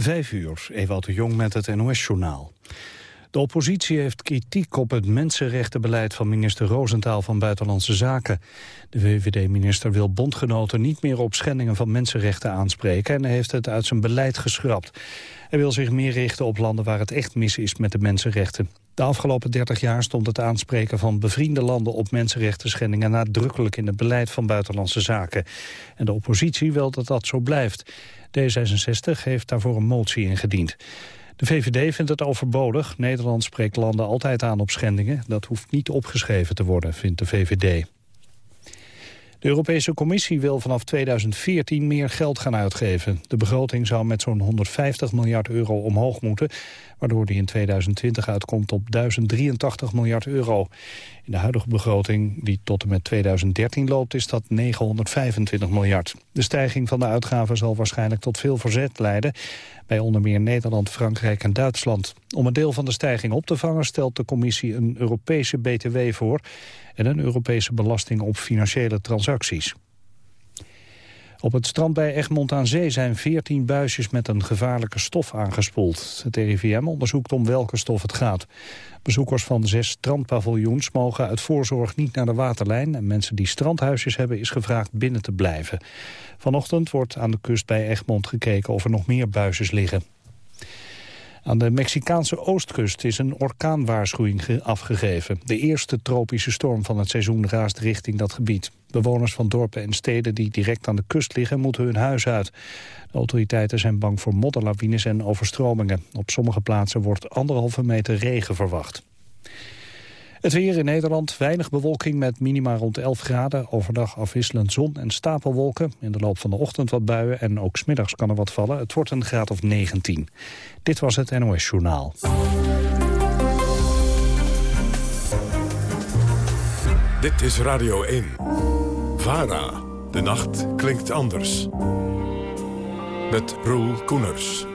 Vijf uur, Ewout de Jong met het NOS-journaal. De oppositie heeft kritiek op het mensenrechtenbeleid van minister Roosentaal van Buitenlandse Zaken. De VVD-minister wil bondgenoten niet meer op schendingen van mensenrechten aanspreken en heeft het uit zijn beleid geschrapt. Hij wil zich meer richten op landen waar het echt mis is met de mensenrechten. De afgelopen 30 jaar stond het aanspreken van bevriende landen op mensenrechten schendingen nadrukkelijk in het beleid van Buitenlandse Zaken. En de oppositie wil dat dat zo blijft. D66 heeft daarvoor een motie ingediend. De VVD vindt het overbodig. Nederland spreekt landen altijd aan op schendingen. Dat hoeft niet opgeschreven te worden, vindt de VVD. De Europese Commissie wil vanaf 2014 meer geld gaan uitgeven. De begroting zou met zo'n 150 miljard euro omhoog moeten waardoor die in 2020 uitkomt op 1083 miljard euro. In de huidige begroting, die tot en met 2013 loopt, is dat 925 miljard. De stijging van de uitgaven zal waarschijnlijk tot veel verzet leiden bij onder meer Nederland, Frankrijk en Duitsland. Om een deel van de stijging op te vangen stelt de commissie een Europese BTW voor en een Europese belasting op financiële transacties. Op het strand bij Egmond aan Zee zijn 14 buisjes met een gevaarlijke stof aangespoeld. Het RIVM onderzoekt om welke stof het gaat. Bezoekers van zes strandpaviljoens mogen uit voorzorg niet naar de waterlijn... en mensen die strandhuisjes hebben is gevraagd binnen te blijven. Vanochtend wordt aan de kust bij Egmond gekeken of er nog meer buisjes liggen. Aan de Mexicaanse oostkust is een orkaanwaarschuwing afgegeven. De eerste tropische storm van het seizoen raast richting dat gebied. Bewoners van dorpen en steden die direct aan de kust liggen moeten hun huis uit. De autoriteiten zijn bang voor modderlawines en overstromingen. Op sommige plaatsen wordt anderhalve meter regen verwacht. Het weer in Nederland, weinig bewolking met minima rond 11 graden. Overdag afwisselend zon en stapelwolken. In de loop van de ochtend wat buien en ook smiddags kan er wat vallen. Het wordt een graad of 19. Dit was het NOS Journaal. Dit is Radio 1. VARA. De nacht klinkt anders. Met Roel Koeners.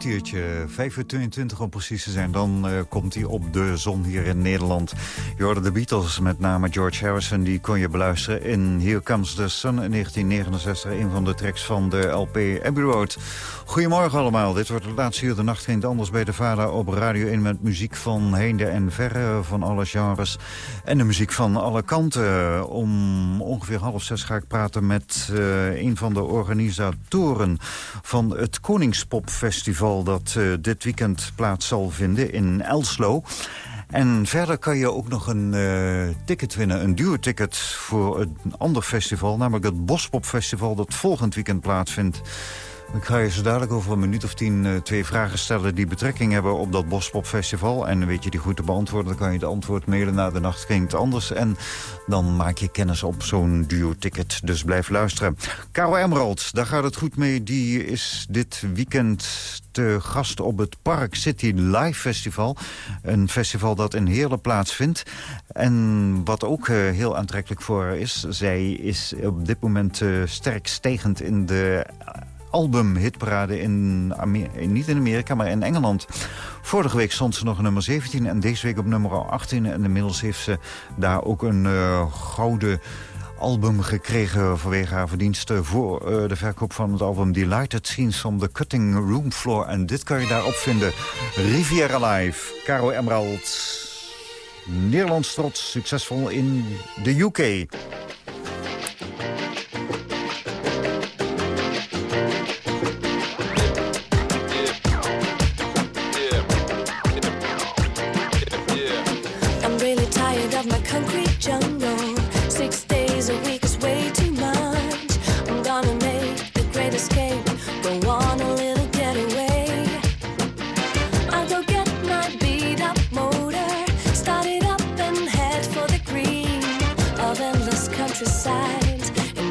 Kwartiertje. 5 uur 22 om precies te zijn. Dan uh, komt hij op de zon hier in Nederland. Je hoorde de Beatles, met name George Harrison. Die kon je beluisteren in Here Comes the Sun in 1969. Een van de tracks van de LP Abbey Road. Goedemorgen allemaal. Dit wordt de laatste uur. De nacht ging anders bij de vader op Radio 1... met muziek van heinde en verre, van alle genres. En de muziek van alle kanten. Om ongeveer half zes ga ik praten met uh, een van de organisatoren... van het Koningspopfestival dat uh, dit weekend plaats zal vinden in Elslo. En verder kan je ook nog een uh, ticket winnen, een duurticket voor een ander festival... namelijk het Bospopfestival dat volgend weekend plaatsvindt. Ik ga je zo dadelijk over een minuut of tien uh, twee vragen stellen... die betrekking hebben op dat Bospopfestival. En weet je die goed te beantwoorden, dan kan je het antwoord mailen naar de nacht klinkt anders. En dan maak je kennis op zo'n duo-ticket. Dus blijf luisteren. Caro Emerald, daar gaat het goed mee. Die is dit weekend te gast op het Park City Live Festival. Een festival dat in Heerlen plaatsvindt. En wat ook uh, heel aantrekkelijk voor haar is... zij is op dit moment uh, sterk stijgend in de albumhitparade in, niet in Amerika, maar in Engeland. Vorige week stond ze nog op nummer 17 en deze week op nummer 18. En inmiddels heeft ze daar ook een uh, gouden album gekregen vanwege haar verdiensten voor uh, de verkoop van het album Delighted Scenes from the Cutting Room Floor. En dit kan je daarop vinden. Riviera Live, Caro Emerald. Nederlands trots, succesvol in de UK.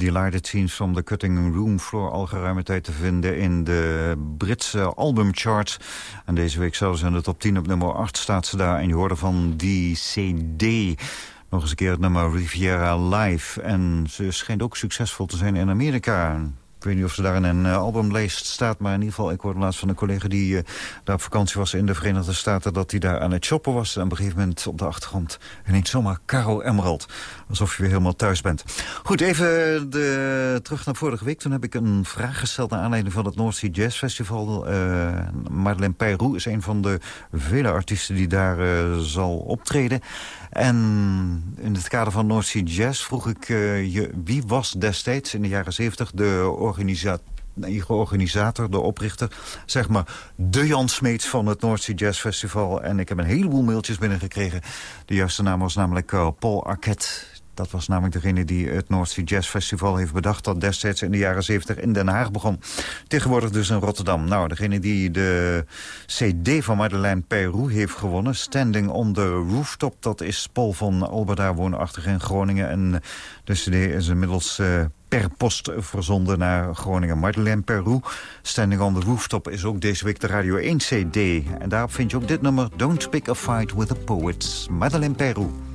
Delighted Scenes from the Cutting Room Floor... al geruime tijd te vinden in de Britse albumcharts. En deze week zelfs in de top 10 op nummer 8 staat ze daar. En je hoorde van die CD... Nog eens een keer het nummer Riviera Live. En ze schijnt ook succesvol te zijn in Amerika. Ik weet niet of ze daar een uh, albumlijst staat. Maar in ieder geval, ik hoorde laatst van een collega die uh, daar op vakantie was in de Verenigde Staten. Dat hij daar aan het shoppen was. En op een gegeven moment op de achtergrond ineens zomaar Caro Emerald. Alsof je weer helemaal thuis bent. Goed, even de, terug naar vorige week. Toen heb ik een vraag gesteld naar aanleiding van het North Sea Jazz Festival. Uh, Madeleine Peyrou is een van de vele artiesten die daar zal optreden. En in het kader van North Sea Jazz vroeg ik uh, je... wie was destijds in de jaren 70 de organisator de oprichter, zeg maar de Jan Smeets van het Sea Jazz Festival. En ik heb een heleboel mailtjes binnengekregen. De juiste naam was namelijk uh, Paul Arquette. Dat was namelijk degene die het North Sea Jazz Festival heeft bedacht... dat destijds in de jaren 70 in Den Haag begon. Tegenwoordig dus in Rotterdam. Nou, degene die de CD van Madeleine Peyrou heeft gewonnen... Standing on the Rooftop, dat is Paul van Alberda, woonachtig in Groningen. En de CD is inmiddels... Uh, per post verzonden naar Groningen. Madeleine Peru, Standing on the Rooftop, is ook deze week de Radio 1 CD. En daarop vind je ook dit nummer, Don't Pick a Fight with the Poets. Madeleine Peru.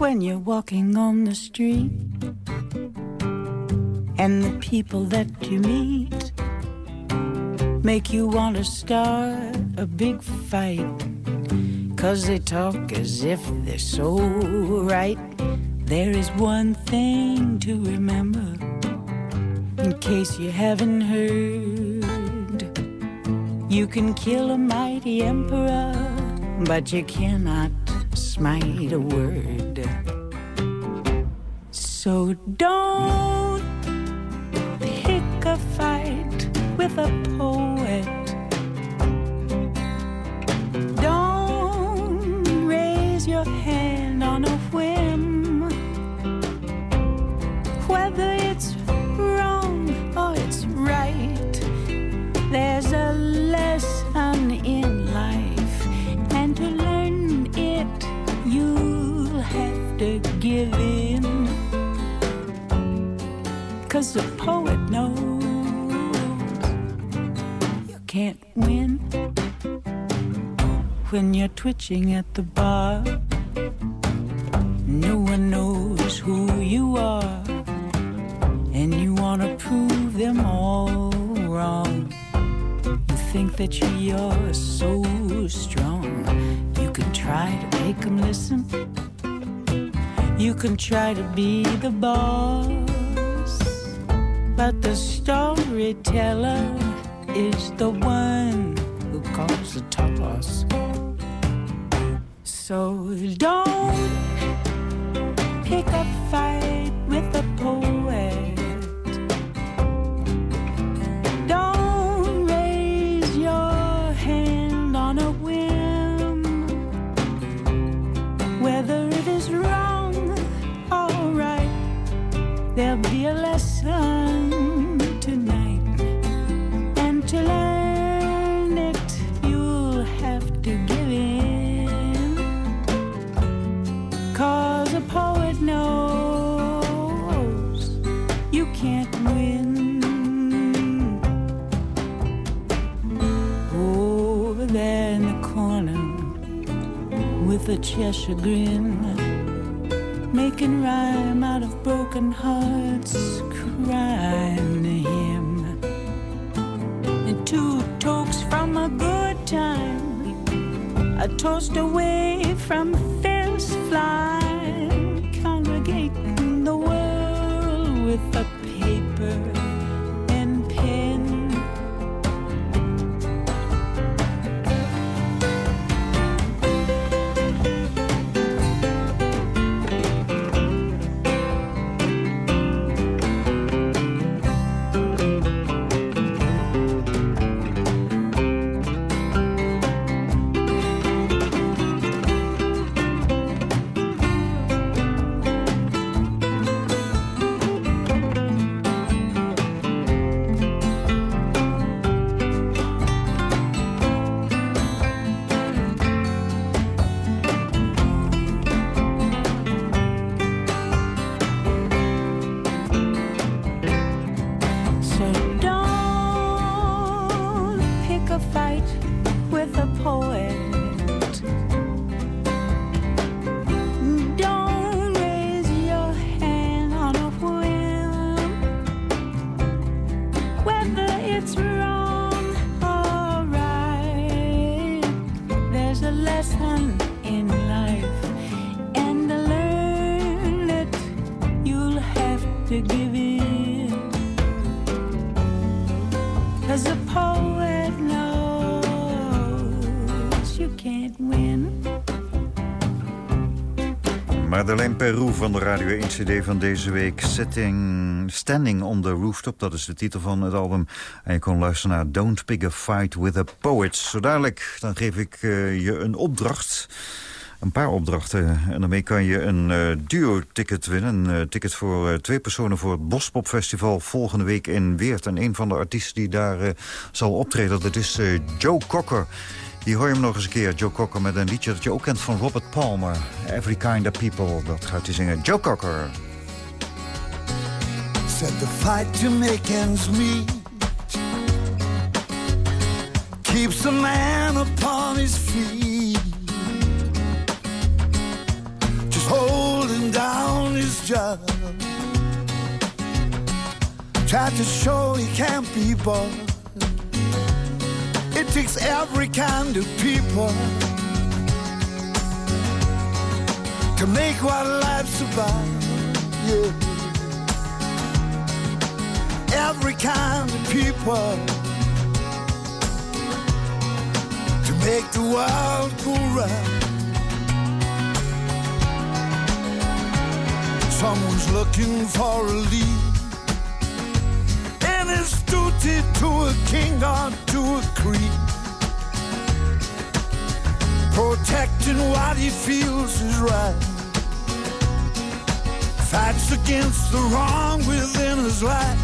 When you're walking on the street and the people that you meet make you want to start a big fight. Cause they talk as if they're so right. There is one thing to remember in case you haven't heard. You can kill a mighty emperor but you cannot smite a word. So don't pick a fight with a poet. Don't raise your hand give in. Cause the poet knows you can't win when you're twitching at the bar. No one knows who you are, and you wanna prove them all wrong. You think that you're so strong, you can try to make them listen. You can try to be the boss, but the storyteller is the one who calls the toss. So don't pick a fight with the poet. A Cheshire grin, making rhyme out of broken hearts, crying to him. And two tokes from a good time, a toast away from fierce fly, Madeleine Peru van de Radio 1 CD van deze week. Sitting, Standing on the Rooftop, dat is de titel van het album. En je kon luisteren naar Don't Pick a Fight with a Poet. Zo dadelijk, dan geef ik uh, je een opdracht. Een paar opdrachten. En daarmee kan je een uh, duo-ticket winnen. Een uh, ticket voor twee personen voor het Bospop-festival volgende week in Weert. En een van de artiesten die daar zal optreden, dat is Joe Cocker. Hier hoor je hem nog eens een keer, Joe Cocker, met een liedje dat je ook kent van Robert Palmer. Every Kind of People, dat gaat hij zingen. Joe Cocker. Said the fight to make ends meet Keeps a man upon his feet Just holding down his job Tried to show he can't be bought takes every kind of people to make what life's about. Yeah. Every kind of people to make the world go round. Someone's looking for a lead duty to a king or to a creed. Protecting what he feels is right. Fights against the wrong within his life.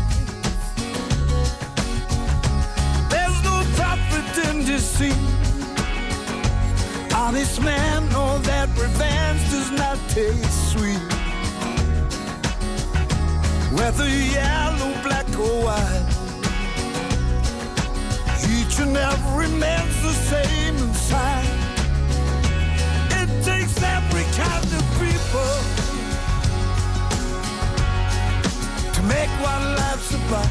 There's no profit in deceit. Honest man know that revenge does not taste sweet. Whether yellow, black, or white, each and every man's the same inside. It takes every kind of people to make what life's about.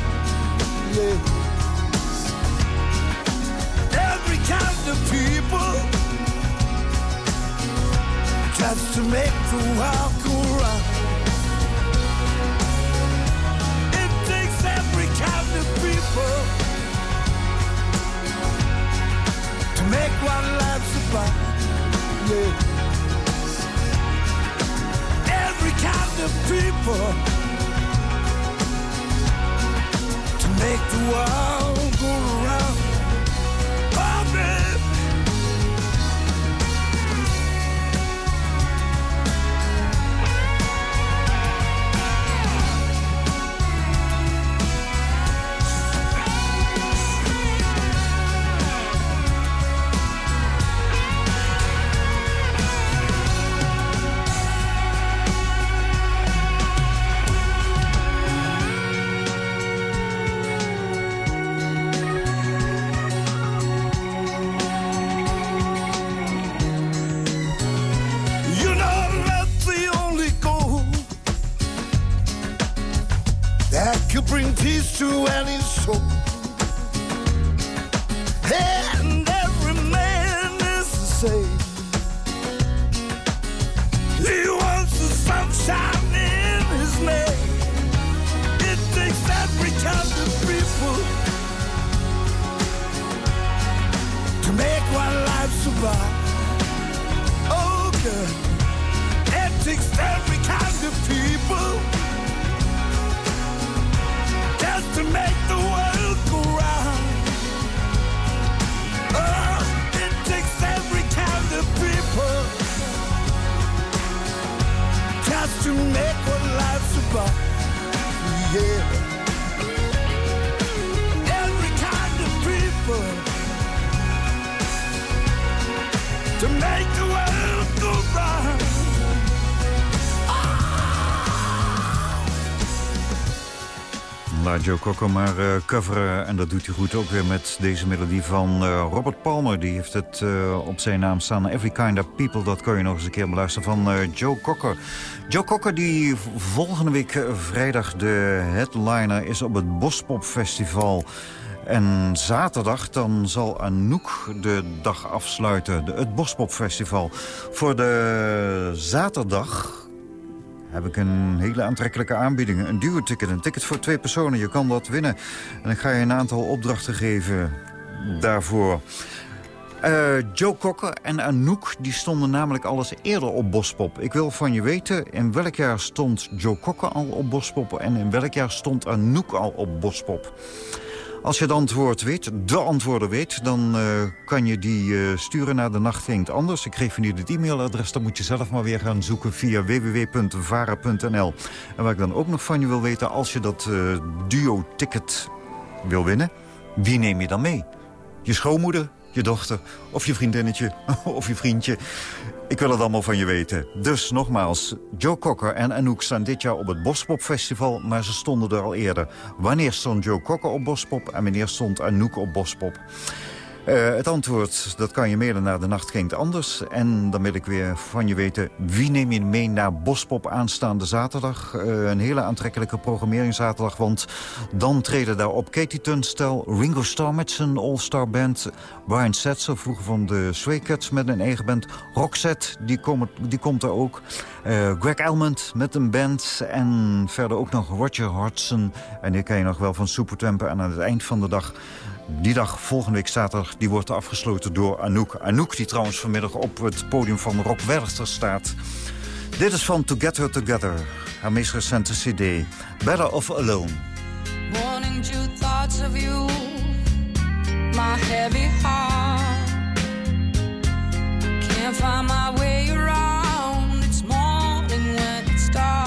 Yeah. Every kind of people just to make the world go round. It takes every kind of people make what life's about. Yeah. Every kind of people to make the world Joe Cocker maar uh, coveren. En dat doet hij goed ook weer met deze melodie van uh, Robert Palmer. Die heeft het uh, op zijn naam staan. Every Kind of People, dat kan je nog eens een keer beluisteren van Joe Cocker. Joe Cocker die volgende week vrijdag de headliner is op het Bospop Festival. En zaterdag dan zal Anouk de dag afsluiten. De, het Bospop Festival. Voor de zaterdag heb ik een hele aantrekkelijke aanbieding. Een duo-ticket, een ticket voor twee personen. Je kan dat winnen. En ik ga je een aantal opdrachten geven daarvoor. Uh, Joe Cocker en Anouk die stonden namelijk alles eerder op Bospop. Ik wil van je weten, in welk jaar stond Joe Cocker al op Bospop... en in welk jaar stond Anouk al op Bospop? Als je het antwoord weet, de antwoorden weet... dan uh, kan je die uh, sturen naar de nacht anders. Ik geef je nu het e-mailadres, dan moet je zelf maar weer gaan zoeken... via www.vara.nl. En wat ik dan ook nog van je wil weten... als je dat uh, duo-ticket wil winnen, wie neem je dan mee? Je schoonmoeder, je dochter of je vriendinnetje of je vriendje. Ik wil het allemaal van je weten. Dus nogmaals, Joe Cocker en Anouk staan dit jaar op het Bospop Festival... maar ze stonden er al eerder. Wanneer stond Joe Cocker op Bospop en wanneer stond Anouk op Bospop? Uh, het antwoord, dat kan je mailen naar de nacht klinkt anders. En dan wil ik weer van je weten, wie neem je mee naar Bospop aanstaande zaterdag? Uh, een hele aantrekkelijke programmeringszaterdag, want dan treden daar op Katie Tunstall, Ringo Starr met zijn all-star band... Brian Setzer, vroeger van de Sway Cats met een eigen band... Roxette, die, kom, die komt er ook. Uh, Greg Elmond met een band en verder ook nog Roger Hodgson. En die ken je nog wel van Supertramp. En aan het eind van de dag die dag, volgende week zaterdag, die wordt afgesloten door Anouk. Anouk die trouwens vanmiddag op het podium van Rock Werchter staat. Dit is van To Get Her Together, haar meest recente cd. Better Off Alone. Morning thoughts of you, my heavy heart. Can't find my way around, it's morning when it starts.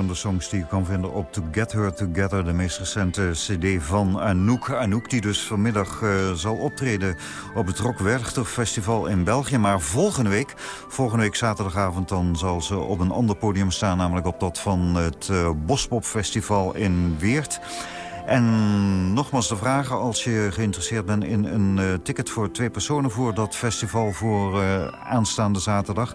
Van de songs die je kan vinden op To Get Her Together. De meest recente cd van Anouk. Anouk die dus vanmiddag uh, zal optreden op het Rock Werchter Festival in België. Maar volgende week, volgende week zaterdagavond... dan zal ze op een ander podium staan. Namelijk op dat van het uh, Bospop Festival in Weert. En nogmaals de vragen als je geïnteresseerd bent in een uh, ticket voor twee personen... voor dat festival voor aanstaande zaterdag.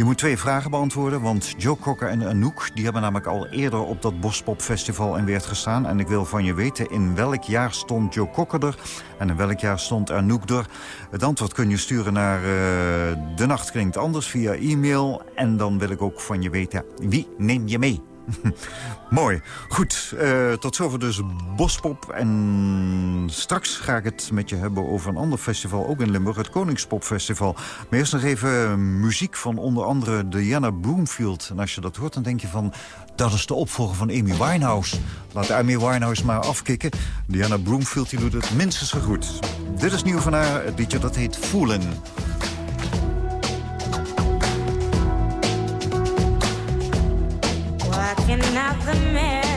Je moet twee vragen beantwoorden, want Joe Cocker en Anouk... die hebben namelijk al eerder op dat Bospop Festival in Weert gestaan. En ik wil van je weten in welk jaar stond Joe Cocker er... en in welk jaar stond Anouk er. Het antwoord kun je sturen naar uh, De Nacht Klinkt Anders via e-mail. En dan wil ik ook van je weten, wie neem je mee? Mooi. Goed, uh, tot zover dus Bospop. En straks ga ik het met je hebben over een ander festival, ook in Limburg, het Koningspopfestival. Maar eerst nog even muziek van onder andere Diana Broomfield. En als je dat hoort, dan denk je van, dat is de opvolger van Amy Winehouse. Laat Amy Winehouse maar afkicken. Diana Broomfield die doet het minstens zo goed. Dit is nieuw van haar, het liedje dat heet Voelen. Looking at the mirror.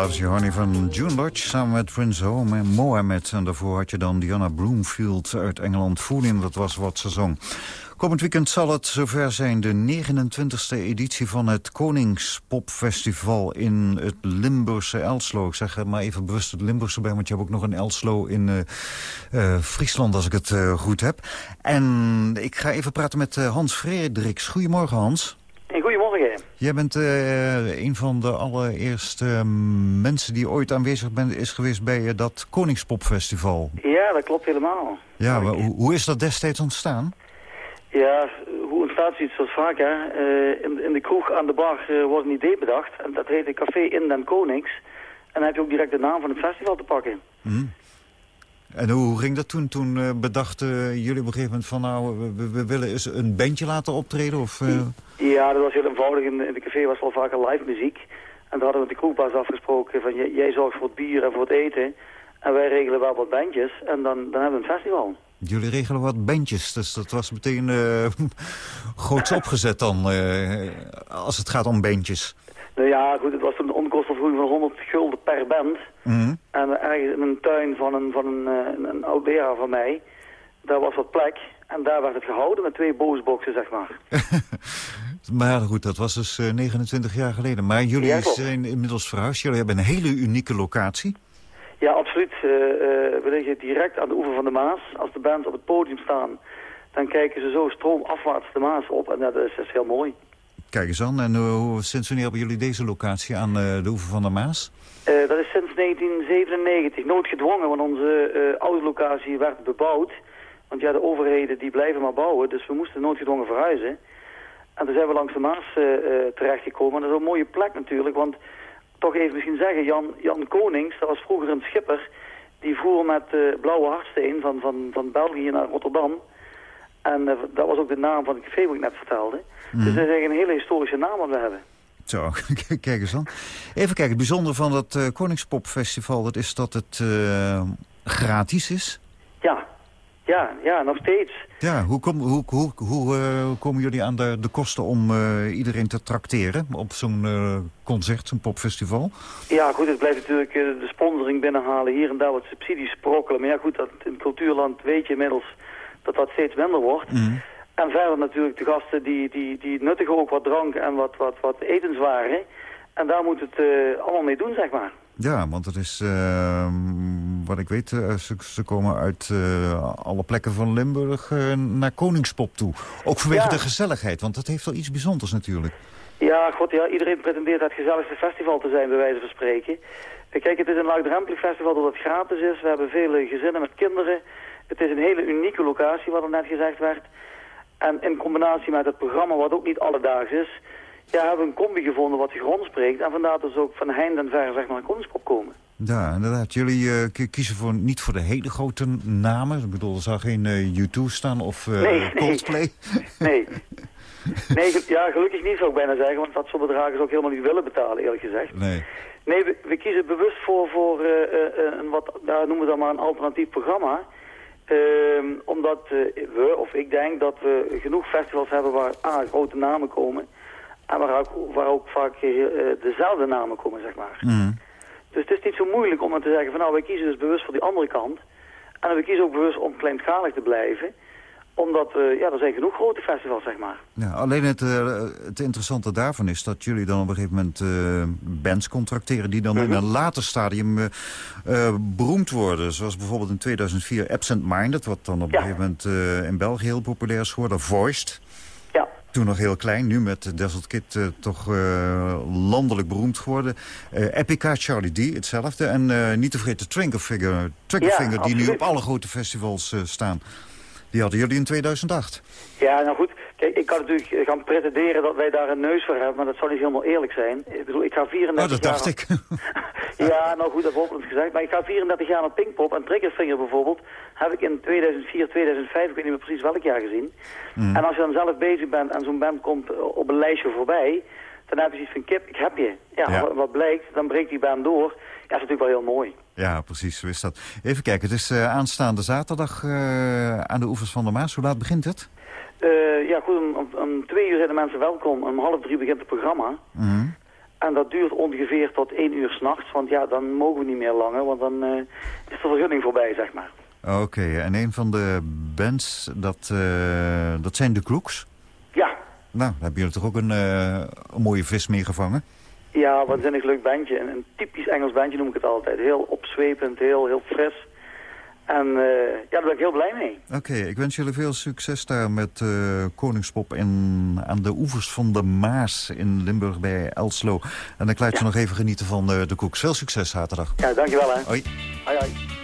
Loves You Honey van June Lodge samen met Prince Home en Mohammed. En daarvoor had je dan Diana Bloomfield uit Engeland. Voeling, dat was wat ze zong. Komend weekend zal het zover zijn. De 29e editie van het Koningspopfestival in het Limburgse Elslo. Ik zeg er maar even bewust het Limburgse bij, want je hebt ook nog een Elslo in eh, eh, Friesland, als ik het eh, goed heb. En ik ga even praten met Hans Frederiks. Goedemorgen, Hans. Goedemorgen. Jij bent eh, een van de allereerste eh, mensen die ooit aanwezig bent, is geweest bij eh, dat Koningspopfestival. Ja, dat klopt helemaal. Ja, maar hoe, hoe is dat destijds ontstaan? Ja, hoe ontstaat zoiets zoals vaak, hè? Eh, in, in de kroeg aan de bar wordt een idee bedacht. En dat heette Café in den Konings. En dan heb je ook direct de naam van het festival te pakken. En hoe ging dat toen? Toen eh, bedachten jullie op een gegeven moment van... nou, we, we- willen eens een bandje laten optreden? Of, eh, Ja, dat was heel eenvoudig. In, in de café was al vaker live muziek. En daar hadden we met de kroegbaas afgesproken van... jij, zorgt voor het bier en voor het eten. En wij regelen wel wat bandjes. En dan, dan hebben we een festival. Jullie regelen wat bandjes, dus dat was meteen eh groots opgezet dan... als het gaat om bandjes. Nou ja, goed, het was een onkostenvergoeding van 100 gulden per band. Mhm. En ergens in een tuin van een, van een, eh, een, een oud leraar van mij, daar was wat plek. En daar werd het gehouden met twee boosboxen, zeg maar. Maar goed, dat was dus eh, 29 jaar geleden. Maar jullie Ja, zijn inmiddels verhuisd. Jullie hebben een hele unieke locatie. Ja, absoluut. Eh, eh, we liggen direct aan de oever van de Maas. Als de bands op het podium staan, dan kijken ze zo stroomafwaarts de Maas op. En dat is, dat is heel mooi. Kijk eens aan. En eh, hoe- sinds wanneer hebben jullie deze locatie aan eh, de oever van de Maas? Eh, dat is sinds 1997 noodgedwongen, want onze eh, oude locatie werd bebouwd. Want ja, de overheden die blijven maar bouwen, dus we moesten noodgedwongen verhuizen. En toen zijn we langs de Maas eh, terechtgekomen. En dat is een mooie plek natuurlijk, want toch even misschien zeggen, Jan, Jan Konings, dat was vroeger een schipper, die voer met Blauwe Hartsteen van, van, van België naar Rotterdam. En dat was ook de naam van het café wat ik net vertelde. Dus dat is eigenlijk een hele historische naam wat we hebben. Zo, kijk eens aan. Even kijken, het bijzondere van dat eh, Koningspopfestival... dat is dat het eh, gratis is. Ja, ja, ja, nog steeds. Ja, hoe, kom, hoe, hoe, hoe eh, komen jullie aan de, de kosten om iedereen te trakteren... op zo'n eh, concert, zo'n popfestival? Ja, goed, het blijft natuurlijk de sponsoring binnenhalen, hier en daar wat subsidies sprokkelen. Maar ja, goed, dat, in het cultuurland weet je inmiddels dat dat steeds minder wordt. En verder natuurlijk de gasten die, die, die nuttigen ook wat drank en wat, wat, wat etenswaren. En daar moet het eh, allemaal mee doen, zeg maar. Ja, want het is, eh, wat ik weet, eh, ze, ze komen uit eh, alle plekken van Limburg naar Koningspop toe. Ook vanwege Ja. de gezelligheid, want dat heeft wel iets bijzonders natuurlijk. Ja, god, ja, iedereen pretendeert het gezelligste festival te zijn, bij wijze van spreken. Kijk, het is een laagdrempelig festival doordat het gratis is. We hebben vele gezinnen met kinderen. Het is een hele unieke locatie, wat er net gezegd werd. En in combinatie met het programma, wat ook niet alledaags is... Ja, hebben we een combi gevonden wat zich rondspreekt. En vandaar dat ze ook van heinde en ver zeg maar, naar Koningspop komen. Ja, inderdaad. Jullie eh, ki- kiezen voor, niet voor de hele grote namen. Ik bedoel, er zal geen eh, U2 staan of eh, Nee, nee. Coldplay. Nee. nee, ge- ja, gelukkig niet zou ik bijna zeggen. Want dat soort bedragen ze ook helemaal niet willen betalen, eerlijk gezegd. Nee. Nee, we, we kiezen bewust voor, voor een wat, daar noemen we dan maar een alternatief programma. Ehm, omdat eh, we, of ik denk, dat we genoeg festivals hebben waar A, grote namen komen. En waar ook, waar ook vaak eh, dezelfde namen komen, zeg maar. Mhm. Dus het is niet zo moeilijk om dan te zeggen van nou, wij kiezen dus bewust voor die andere kant. En we kiezen ook bewust om kleinschalig te blijven. Omdat, eh, ja, er zijn genoeg grote festivals, zeg maar. Ja, alleen het, eh, het interessante daarvan is dat jullie dan op een gegeven moment eh, bands contracteren... die dan in een later stadium beroemd worden. Zoals bijvoorbeeld in 2004 Absent Minded... wat dan op een gegeven moment in België heel populair is geworden. Voiced. Ja. Toen nog heel klein, nu met Desert Kid toch landelijk beroemd geworden. Eh Epica, Charlie D, hetzelfde. En niet te vergeten Triggerfinger, Triggerfinger Ja, die nu op alle grote festivals staan. Die hadden jullie in 2008. Ja, nou goed. Kijk, ik kan natuurlijk gaan pretenderen dat wij daar een neus voor hebben, maar dat zou niet helemaal eerlijk zijn. Ik bedoel, ik ga 34 Oh, dat dacht jaar... ik. Ja, nou goed, dat wordt ons gezegd. Maar ik ga 34 jaar naar Pinkpop en Triggerfinger bijvoorbeeld heb ik in 2004, 2005, ik weet niet meer precies welk jaar gezien. Mm. En als je dan zelf bezig bent en zo'n band komt eh, op een lijstje voorbij, dan heb je zoiets van kip, ik heb je. Ja, Ja. Wat, wat blijkt, dan breekt die band door. Ja, dat is natuurlijk wel heel mooi. Ja, precies, zo is dat. Even kijken, het is eh, aanstaande zaterdag eh, aan de oevers van de Maas. Hoe laat begint het? Eh, ja, goed, om, om, om twee uur zijn de mensen welkom. Om half drie begint het programma. Mhm. En dat duurt ongeveer tot één uur s'nachts. Want ja, dan mogen we niet meer langer. Want dan is de vergunning voorbij, zeg maar. Oké, en een van de bands, dat, dat zijn de Crooks. Ja, Nou, daar hebben jullie toch ook een, een mooie vis mee gevangen? Ja waanzinnig leuk bandje. Een, een typisch Engels bandje noem ik het altijd. Heel opzwepend, heel, heel fris. En eh, ja, daar ben ik heel blij mee. Oké, ik wens jullie veel succes daar met eh, Koningspop in, aan de oevers van de Maas in Limburg bij Elslo. En dan laat je nog even genieten van eh, de Crooks. Veel succes zaterdag. Ja, dankjewel hè. Hoi. Hoi, hoi.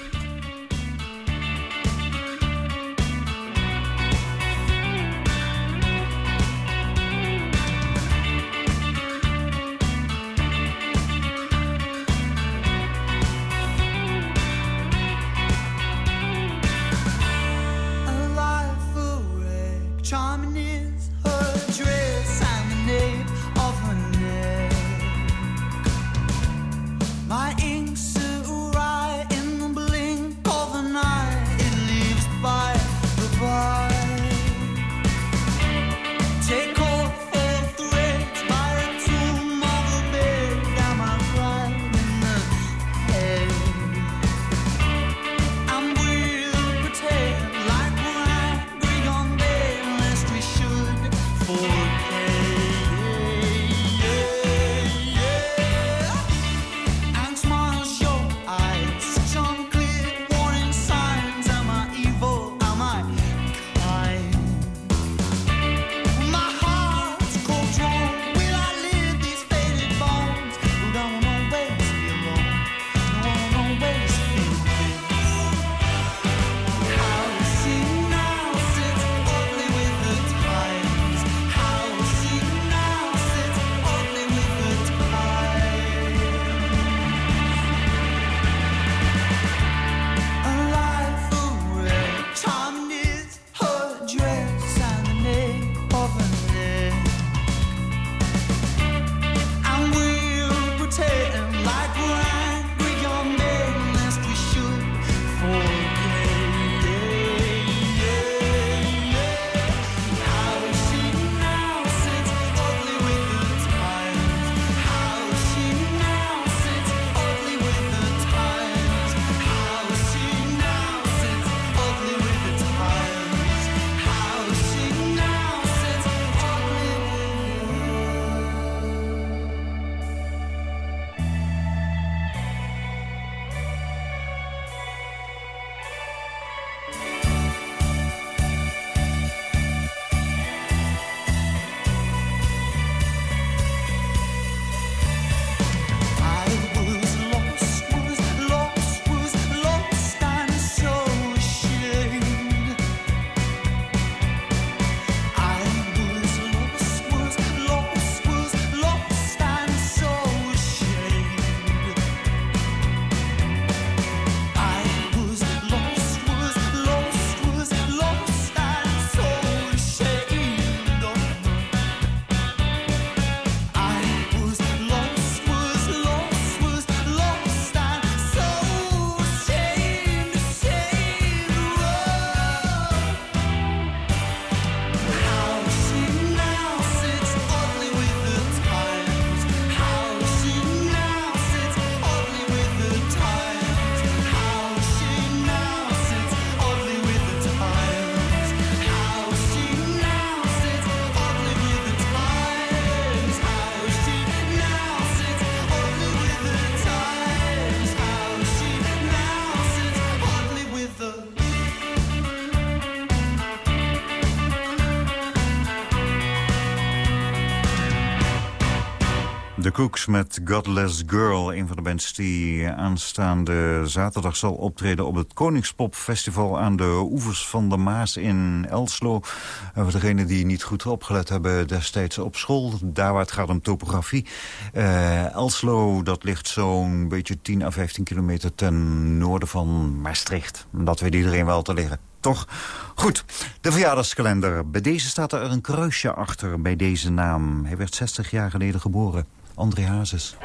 Cooks met Godless Girl, een van de bands die aanstaande zaterdag zal optreden op het Koningspop Festival aan de oevers van de Maas in Elslo. En voor degenen die niet goed opgelet hebben destijds op school, daar waar het gaat om topografie. Eh, Elslo, dat ligt zo'n beetje 10 à 15 kilometer ten noorden van Maastricht. Dat weet iedereen wel te liggen. Toch? Goed, de verjaardagskalender. Bij deze staat er een kruisje achter bij deze naam. Hij werd 60 jaar geleden geboren. André Hazes.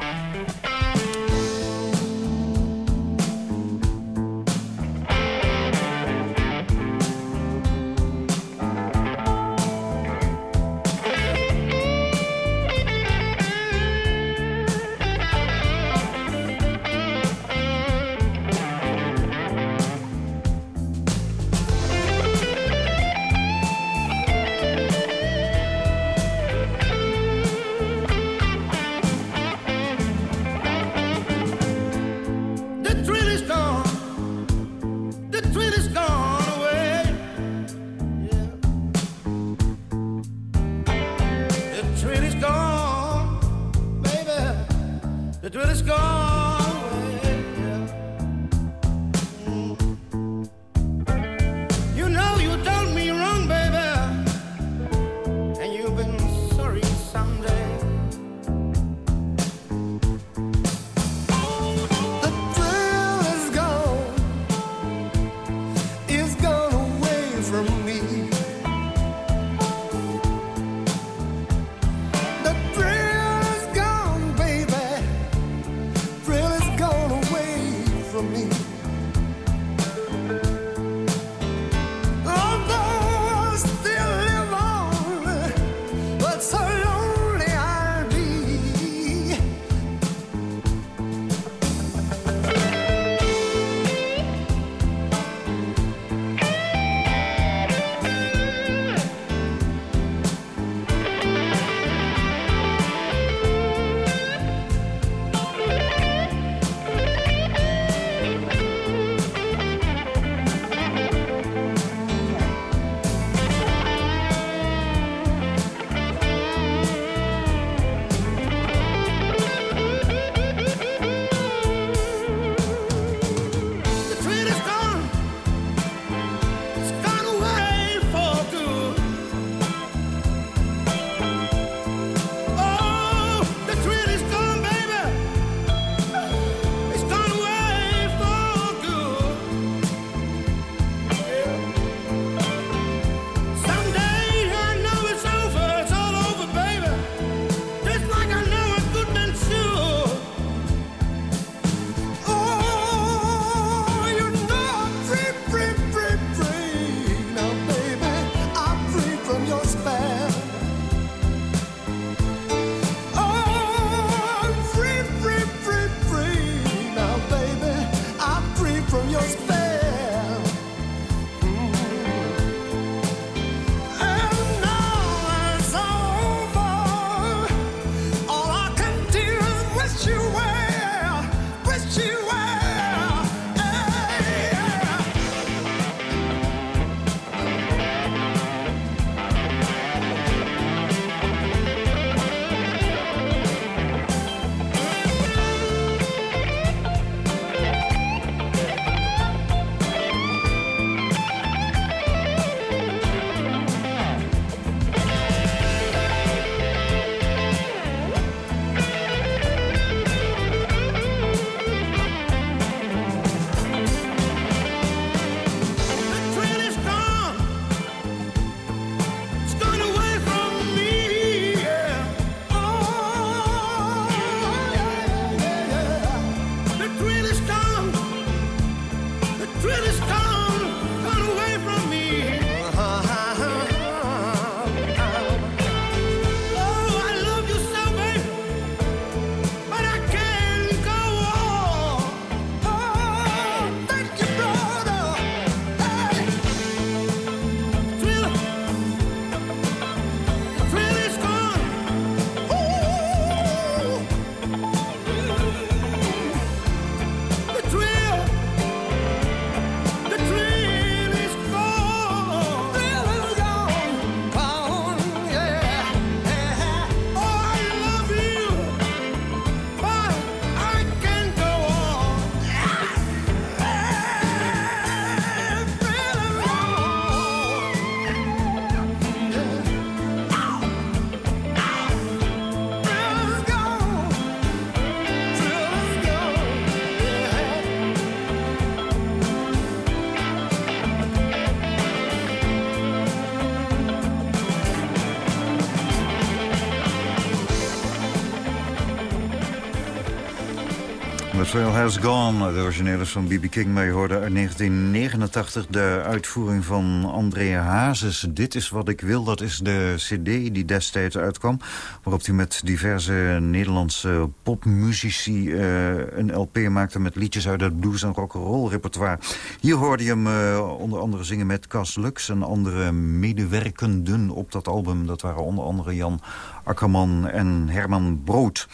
Trail Has Gone. De originele van B.B. King. Maar je hoorde uit 1989 de uitvoering van André Hazes. Dit is wat ik wil. Dat is de cd die destijds uitkwam. Waarop hij met diverse Nederlandse popmuzici eh, een LP maakte... met liedjes uit het blues- en rock'n'roll repertoire. Hier hoorde je hem eh, onder andere zingen met Cas Lux... en andere medewerkenden op dat album. Dat waren onder andere Jan Akkerman en Herman Brood.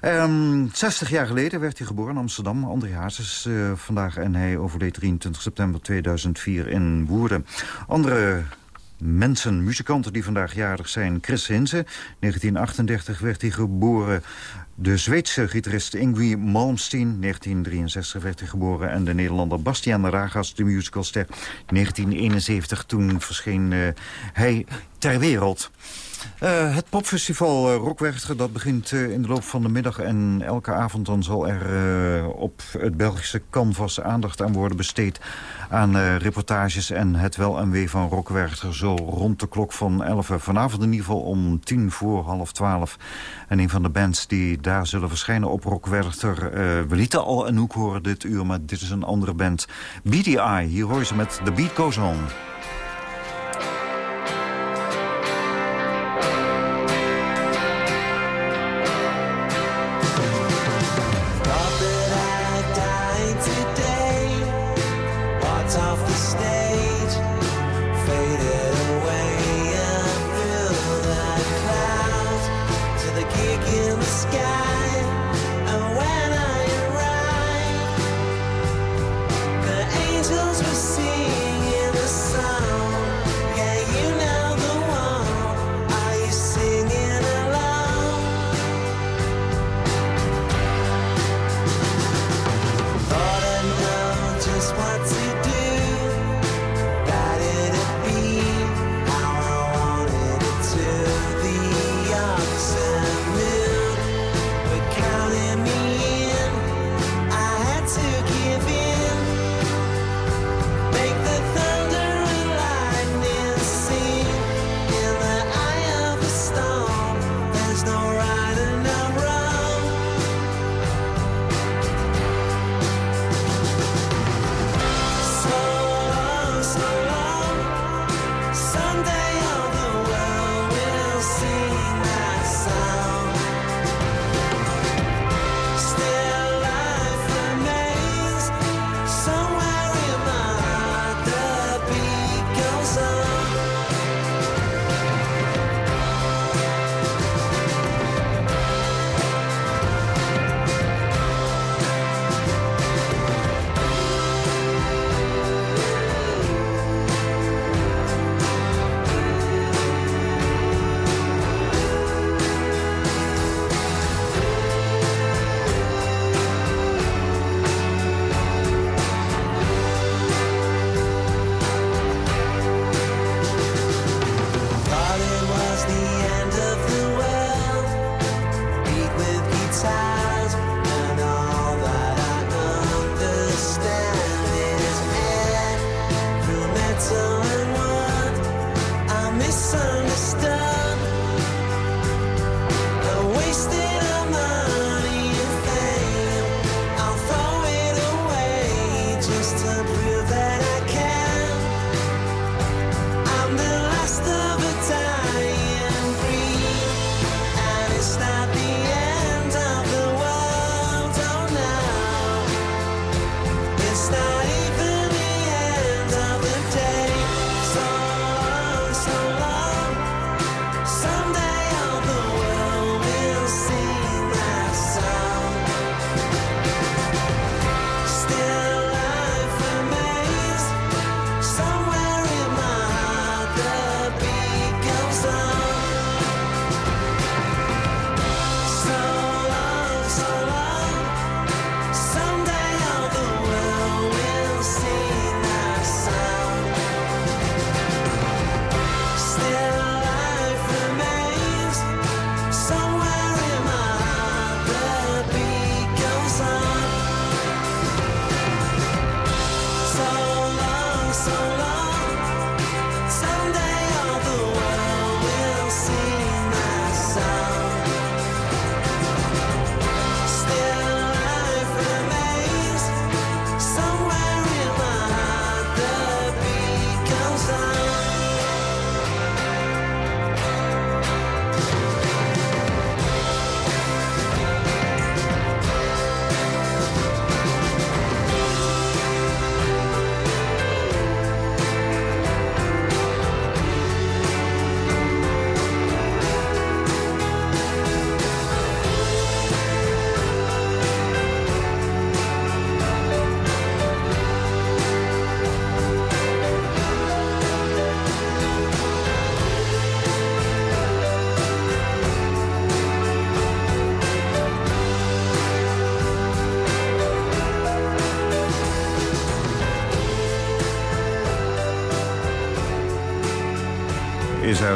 Ehm, 60 jaar geleden werd hij geboren Amsterdam. André Hazes eh, vandaag en hij overleed 23 september 2004 in Woerden. Andere mensen, muzikanten die vandaag jarig zijn. Chris Hinze, 1938 werd hij geboren. De Zweedse gitarist Ingwie Malmsteen, 1963 werd hij geboren. En de Nederlander Bastiaan Ragas, de musicalster, 1971. Toen verscheen eh, hij ter wereld. Eh, het popfestival uh, Rockwerchter dat begint eh, in de loop van de middag. En elke avond dan zal er eh, op het Belgische canvas aandacht aan worden besteed. Aan eh, reportages en het wel en wee van Rockwerchter. Zo rond de klok van 11. Vanavond in ieder geval om tien voor half twaalf. En een van de bands die daar zullen verschijnen op Rockwerchter. eh, we lieten al een hoek horen dit uur, maar dit is een andere band. BDI, hier hoor je ze met The Beat Goes On.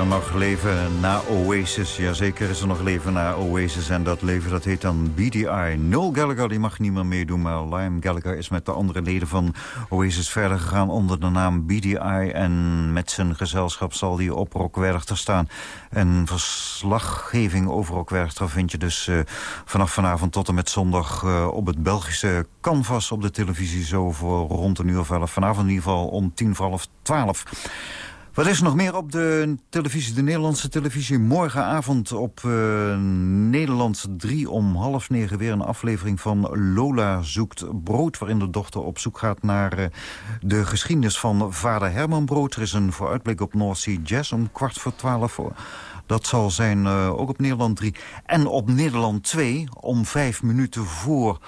Er nog leven na Oasis? Jazeker is er nog leven na Oasis. En dat leven dat heet dan BDI. Noel Gallagher die mag niet meer meedoen. Maar Liam Gallagher is met de andere leden van Oasis verder gegaan onder de naam BDI. En met zijn gezelschap zal hij op Rock Werchter staan. En verslaggeving over Rock Werchter vind je dus eh, vanaf vanavond tot en met zondag... eh, op het Belgische Canvas op de televisie. Zo voor rond een uur of. Vanavond in ieder geval om tien voor half twaalf. Wat is er nog meer op de televisie, de Nederlandse televisie? Morgenavond op eh, Nederland 3 om half negen weer een aflevering van Lola zoekt brood... waarin de dochter op zoek gaat naar eh, de geschiedenis van vader Herman Brood. Er is een vooruitblik op North Sea Jazz om kwart voor twaalf. Dat zal zijn eh, ook op Nederland 3. En op Nederland 2 om vijf minuten voor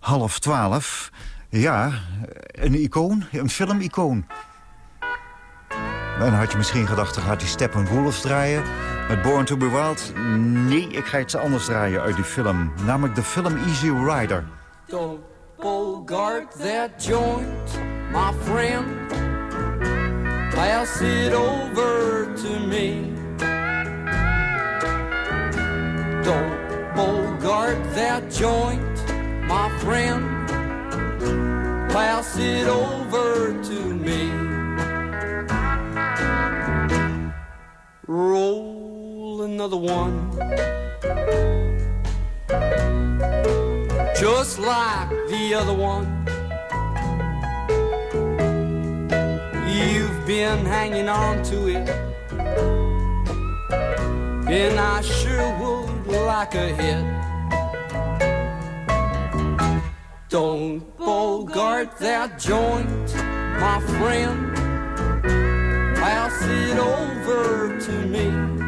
half twaalf... Ja, een icoon, een filmicoon. En dan had je misschien gedacht, dan gaat hij Steppenwolf draaien met Born to be Wild. Nee, ik ga iets anders draaien uit die film. Namelijk de film Easy Rider. Don't bogart that joint, my friend. Pass it over to me. Don't bogart that joint, my friend. Pass it over to me. Roll another one. Just like the other one. You've been hanging on to it. And I sure would like a hit. Don't bogart that joint, my friend. It over to me.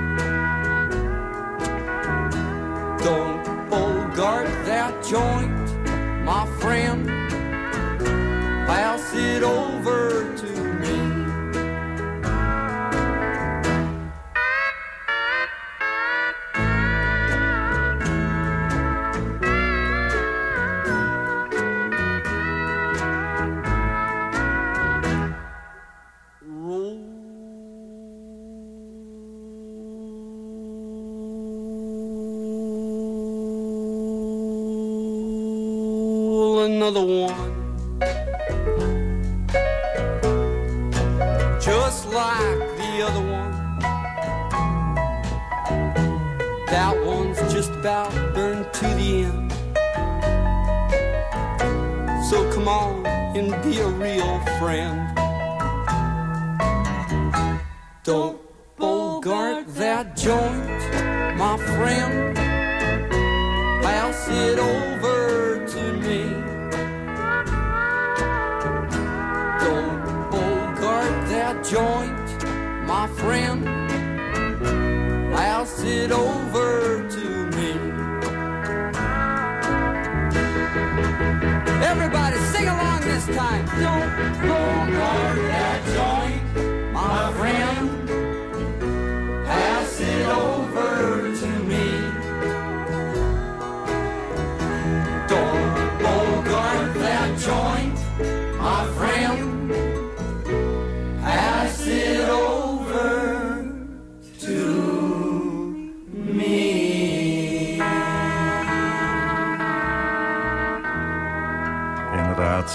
Inderdaad,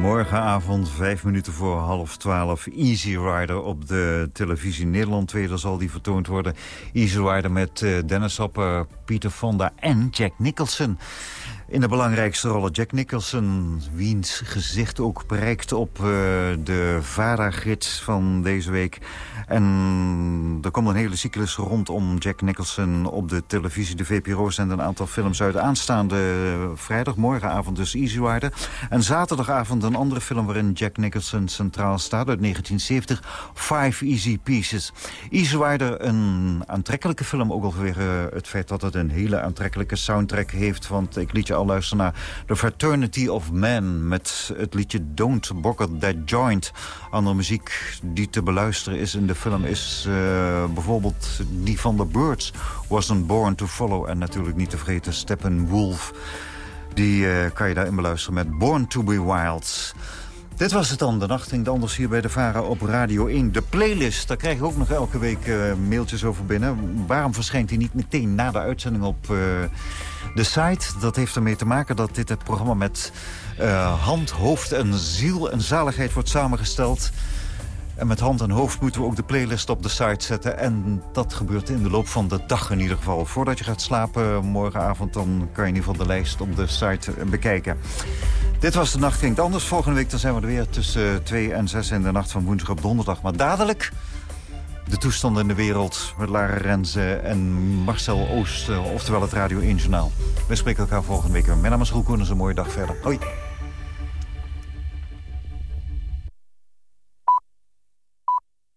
morgenavond, vijf minuten voor half twaalf... Easy Rider op de televisie Nederland 2. Daar zal die vertoond worden. Easy Rider met eh, Dennis Hopper, Pieter Fonda en Jack Nicholson. In de belangrijkste rollen Jack Nicholson, wiens gezicht ook prijkt op eh, de VARA-gids van deze week. En er komt een hele cyclus rondom Jack Nicholson op de televisie. De VPRO zendt een aantal films uit. Aanstaande vrijdag, morgenavond dus Easy Rider. En zaterdagavond een andere film waarin Jack Nicholson centraal staat uit 1970. Five Easy Pieces. Easy Rider, een aantrekkelijke film. Ook alweer het feit dat het een hele aantrekkelijke soundtrack heeft. Want ik liet je al luisteren naar The Fraternity of Man... met het liedje Don't Bogger That Joint. Andere muziek die te beluisteren is in de film is eh, bijvoorbeeld die van The Birds. Wasn't Born to Follow. En natuurlijk niet te vergeten Steppenwolf. Die eh, kan je daarin beluisteren met Born to be Wild. Dit was het dan, de nacht ging anders hier bij de Vara op Radio 1. De playlist, daar krijg ik ook nog elke week eh, mailtjes over binnen. Waarom verschijnt die niet meteen na de uitzending op de site? Dat heeft ermee te maken dat dit het programma met eh, hand, hoofd en ziel en zaligheid wordt samengesteld. En met hand en hoofd moeten we ook de playlist op de site zetten. En dat gebeurt in de loop van de dag in ieder geval. Voordat je gaat slapen morgenavond, dan kan je in ieder geval de lijst op de site eh, bekijken. Dit was de Nacht Klinkt Anders. Volgende week dan zijn we er weer tussen 2 en 6 in de nacht van woensdag op donderdag. Maar dadelijk de toestand in de wereld met Lara Renze en Marcel Oost. eh, Oftewel het Radio 1 Journaal. We spreken elkaar volgende week weer. Mijn naam is Roel Koen. Een mooie dag verder. Hoi.